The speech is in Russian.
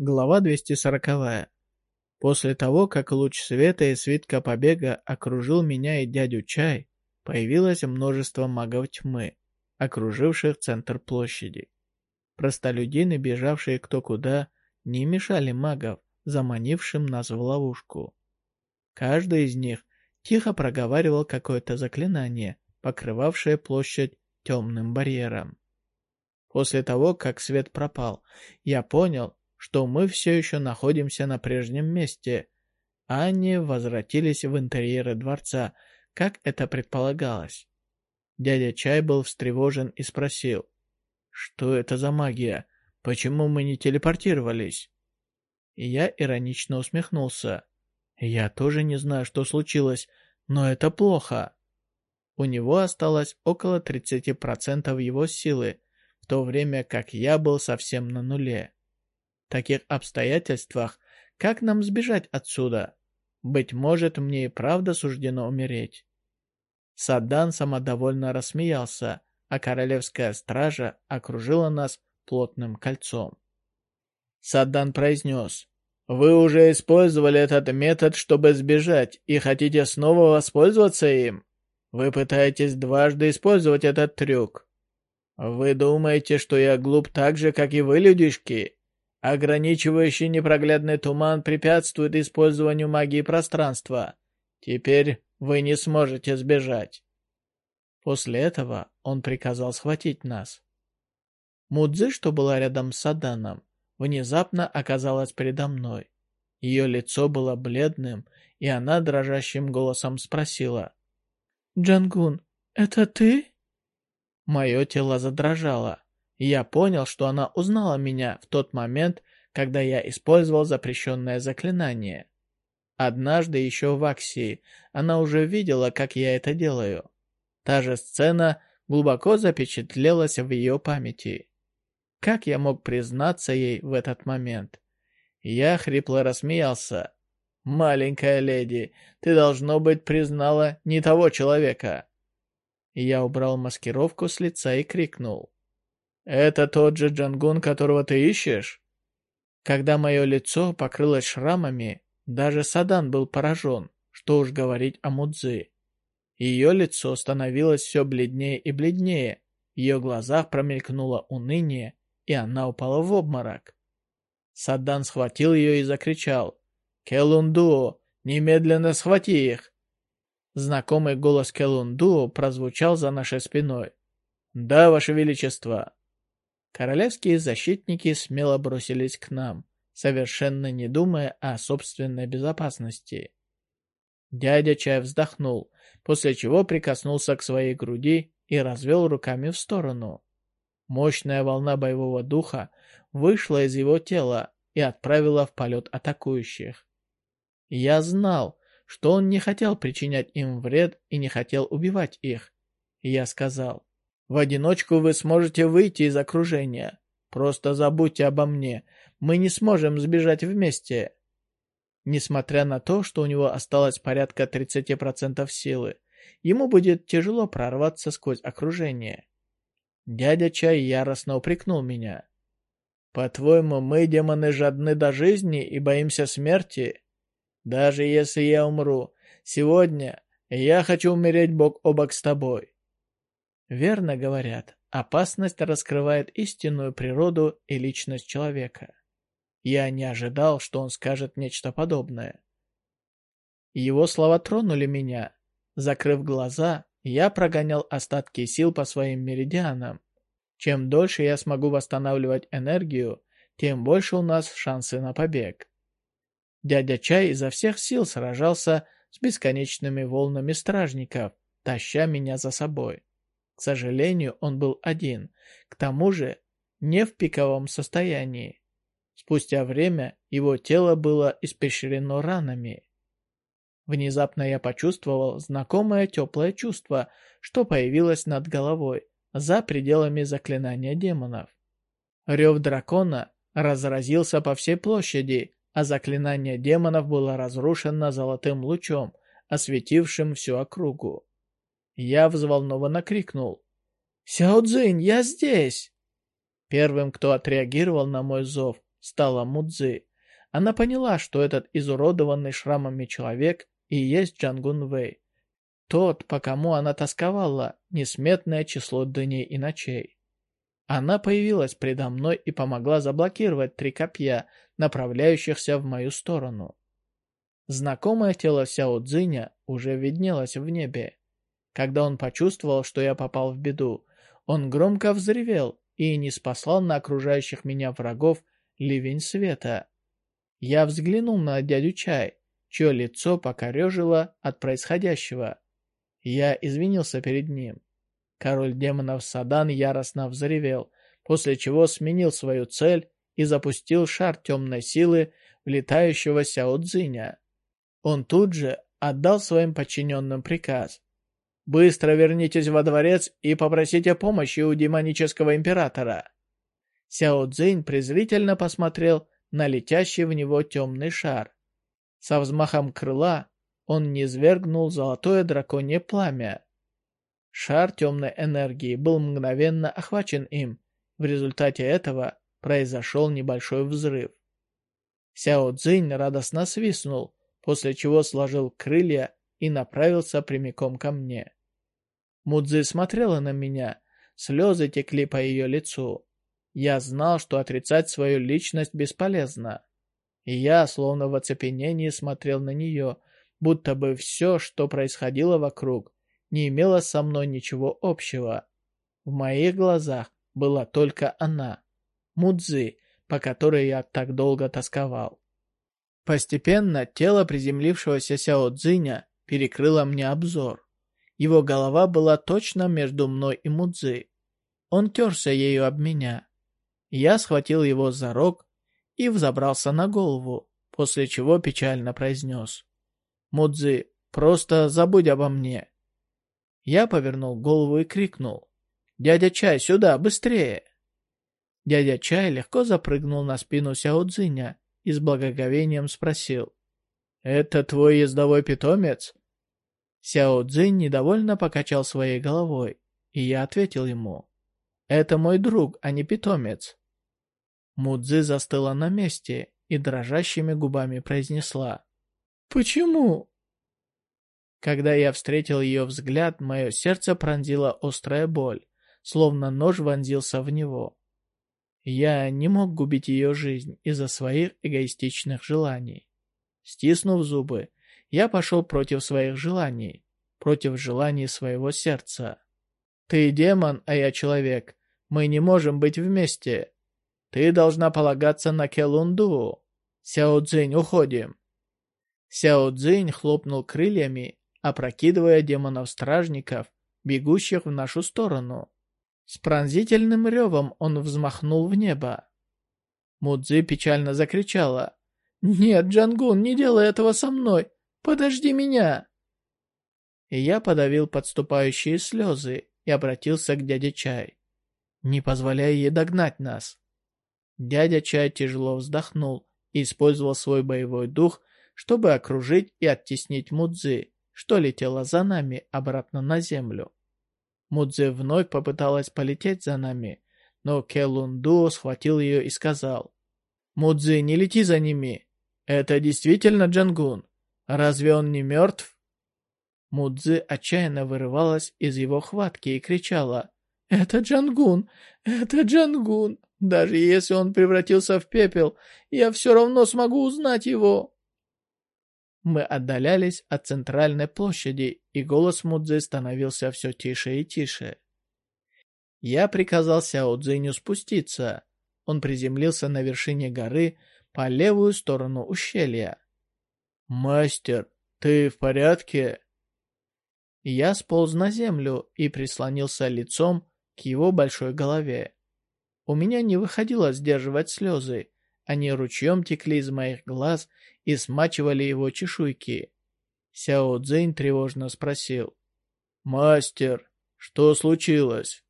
Глава 240. После того, как луч света и свитка побега окружил меня и дядю Чай, появилось множество магов тьмы, окруживших центр площади. Простолюдины, бежавшие кто куда, не мешали магов, заманившим нас в ловушку. Каждый из них тихо проговаривал какое-то заклинание, покрывавшее площадь темным барьером. После того, как свет пропал, я понял, что мы все еще находимся на прежнем месте, а не возвратились в интерьеры дворца, как это предполагалось. Дядя Чай был встревожен и спросил, «Что это за магия? Почему мы не телепортировались?» И я иронично усмехнулся. «Я тоже не знаю, что случилось, но это плохо». У него осталось около 30% его силы, в то время как я был совсем на нуле. Таких обстоятельствах как нам сбежать отсюда? Быть может, мне и правда суждено умереть. Садан самодовольно рассмеялся, а королевская стража окружила нас плотным кольцом. Садан произнес, «Вы уже использовали этот метод, чтобы сбежать, и хотите снова воспользоваться им? Вы пытаетесь дважды использовать этот трюк. Вы думаете, что я глуп так же, как и вы, людишки? Ограничивающий непроглядный туман препятствует использованию магии пространства. Теперь вы не сможете сбежать. После этого он приказал схватить нас. Мудзи, что была рядом с Саданом, внезапно оказалась передо мной. Ее лицо было бледным, и она дрожащим голосом спросила. «Джангун, это ты?» Мое тело задрожало. Я понял, что она узнала меня в тот момент, когда я использовал запрещенное заклинание. Однажды еще в Аксии она уже видела, как я это делаю. Та же сцена глубоко запечатлелась в ее памяти. Как я мог признаться ей в этот момент? Я хрипло рассмеялся. «Маленькая леди, ты, должно быть, признала не того человека». Я убрал маскировку с лица и крикнул. «Это тот же Джангун, которого ты ищешь?» Когда мое лицо покрылось шрамами, даже Садан был поражен, что уж говорить о Мудзи. Ее лицо становилось все бледнее и бледнее, в ее глазах промелькнуло уныние, и она упала в обморок. Садан схватил ее и закричал «Келундуо, немедленно схвати их!» Знакомый голос Келундуо прозвучал за нашей спиной. «Да, Ваше Величество!» Королевские защитники смело бросились к нам, совершенно не думая о собственной безопасности. Дядя Чай вздохнул, после чего прикоснулся к своей груди и развел руками в сторону. Мощная волна боевого духа вышла из его тела и отправила в полет атакующих. Я знал, что он не хотел причинять им вред и не хотел убивать их. я сказал, в одиночку вы сможете выйти из окружения. Просто забудьте обо мне. Мы не сможем сбежать вместе. Несмотря на то, что у него осталось порядка 30% силы, ему будет тяжело прорваться сквозь окружение. Дядя Чай яростно упрекнул меня. «По-твоему, мы, демоны, жадны до жизни и боимся смерти? Даже если я умру, сегодня я хочу умереть бок о бок с тобой. Верно говорят, опасность раскрывает истинную природу и личность человека. Я не ожидал, что он скажет нечто подобное. Его слова тронули меня. Закрыв глаза, я прогонял остатки сил по своим меридианам. Чем дольше я смогу восстанавливать энергию, тем больше у нас шансы на побег. Дядя Чай изо всех сил сражался с бесконечными волнами стражников, таща меня за собой. К сожалению, он был один, к тому же не в пиковом состоянии. Спустя время его тело было испещрено ранами. Внезапно я почувствовал знакомое теплое чувство, что появилось над головой, за пределами заклинания демонов. Рев дракона разразился по всей площади, а заклинание демонов было разрушено золотым лучом, осветившим всю округу. Я взволнованно крикнул. «Сяо Цзинь, я здесь!» Первым, кто отреагировал на мой зов, стала Мудзи. Она поняла, что этот изуродованный шрамами человек и есть Джангун Вэй. Тот, по кому она тосковала, несметное число дней и ночей. Она появилась предо мной и помогла заблокировать три копья, направляющихся в мою сторону. Знакомое тело Сяо Цзиня уже виднелось в небе. Когда он почувствовал, что я попал в беду, он громко взревел и не спаслал на окружающих меня врагов ливень света. Я взглянул на дядю Чай, чье лицо покорежило от происходящего. Я извинился перед ним. Король демонов Садан яростно взревел, после чего сменил свою цель и запустил шар темной силы в летающего Сяо Цзиня. Он тут же отдал своим подчиненным приказ. «Быстро вернитесь во дворец и попросите помощи у демонического императора». Сяо Цзинь презрительно посмотрел на летящий в него темный шар. Со взмахом крыла он низвергнул золотое драконье пламя. Шар темной энергии был мгновенно охвачен им. В результате этого произошел небольшой взрыв. Сяо Цзинь радостно свистнул, после чего сложил крылья и направился прямиком ко мне. Мудзи смотрела на меня, слезы текли по ее лицу. Я знал, что отрицать свою личность бесполезно. И я, словно в оцепенении, смотрел на нее, будто бы все, что происходило вокруг, не имело со мной ничего общего. В моих глазах была только она, Мудзи, по которой я так долго тосковал. Постепенно тело приземлившегося Сяо Цзиня перекрыло мне обзор. Его голова была точно между мной и Мудзи. Он терся ею об меня. Я схватил его за рог и взобрался на голову, после чего печально произнес. «Мудзи, просто забудь обо мне». Я повернул голову и крикнул. «Дядя Чай, сюда, быстрее!» Дядя Чай легко запрыгнул на спину Сяо Цзиня и с благоговением спросил. «Это твой ездовой питомец?» Сяо Цзинь недовольно покачал своей головой, и я ответил ему. «Это мой друг, а не питомец». Мудзи застыла на месте и дрожащими губами произнесла. «Почему?» Когда я встретил ее взгляд, мое сердце пронзила острая боль, словно нож вонзился в него. Я не мог губить ее жизнь из-за своих эгоистичных желаний. Стиснув зубы, я пошел против своих желаний, против желаний своего сердца. Ты демон, а я человек. Мы не можем быть вместе. Ты должна полагаться на Келунду. Сяо Цзинь, уходим. Сяо Цзинь хлопнул крыльями, опрокидывая демонов-стражников, бегущих в нашу сторону. С пронзительным ревом он взмахнул в небо. Мудзи печально закричала. «Нет, Джангун, не делай этого со мной! Подожди меня!» Я подавил подступающие слезы и обратился к дяде Чай. «Не позволяй ей догнать нас!» Дядя Чай тяжело вздохнул и использовал свой боевой дух, чтобы окружить и оттеснить Мудзи, что летела за нами обратно на землю. Мудзе вновь попыталась полететь за нами, но Келунду схватил ее и сказал. «Мудзе, не лети за ними! Это действительно Джангун! Разве он не мертв?» Мудзе отчаянно вырывалась из его хватки и кричала. «Это Джангун! Это Джангун! Даже если он превратился в пепел, я все равно смогу узнать его!» Мы отдалялись от центральной площади, и голос Мудзи становился все тише и тише. Я приказал Сяо Цзиню спуститься. Он приземлился на вершине горы по левую сторону ущелья. «Мастер, ты в порядке?» Я сполз на землю и прислонился лицом к его большой голове. У меня не выходило сдерживать слезы, они ручьем текли из моих глаз и смачивали его чешуйки. Сяо Цзинь тревожно спросил. «Мастер, что случилось?»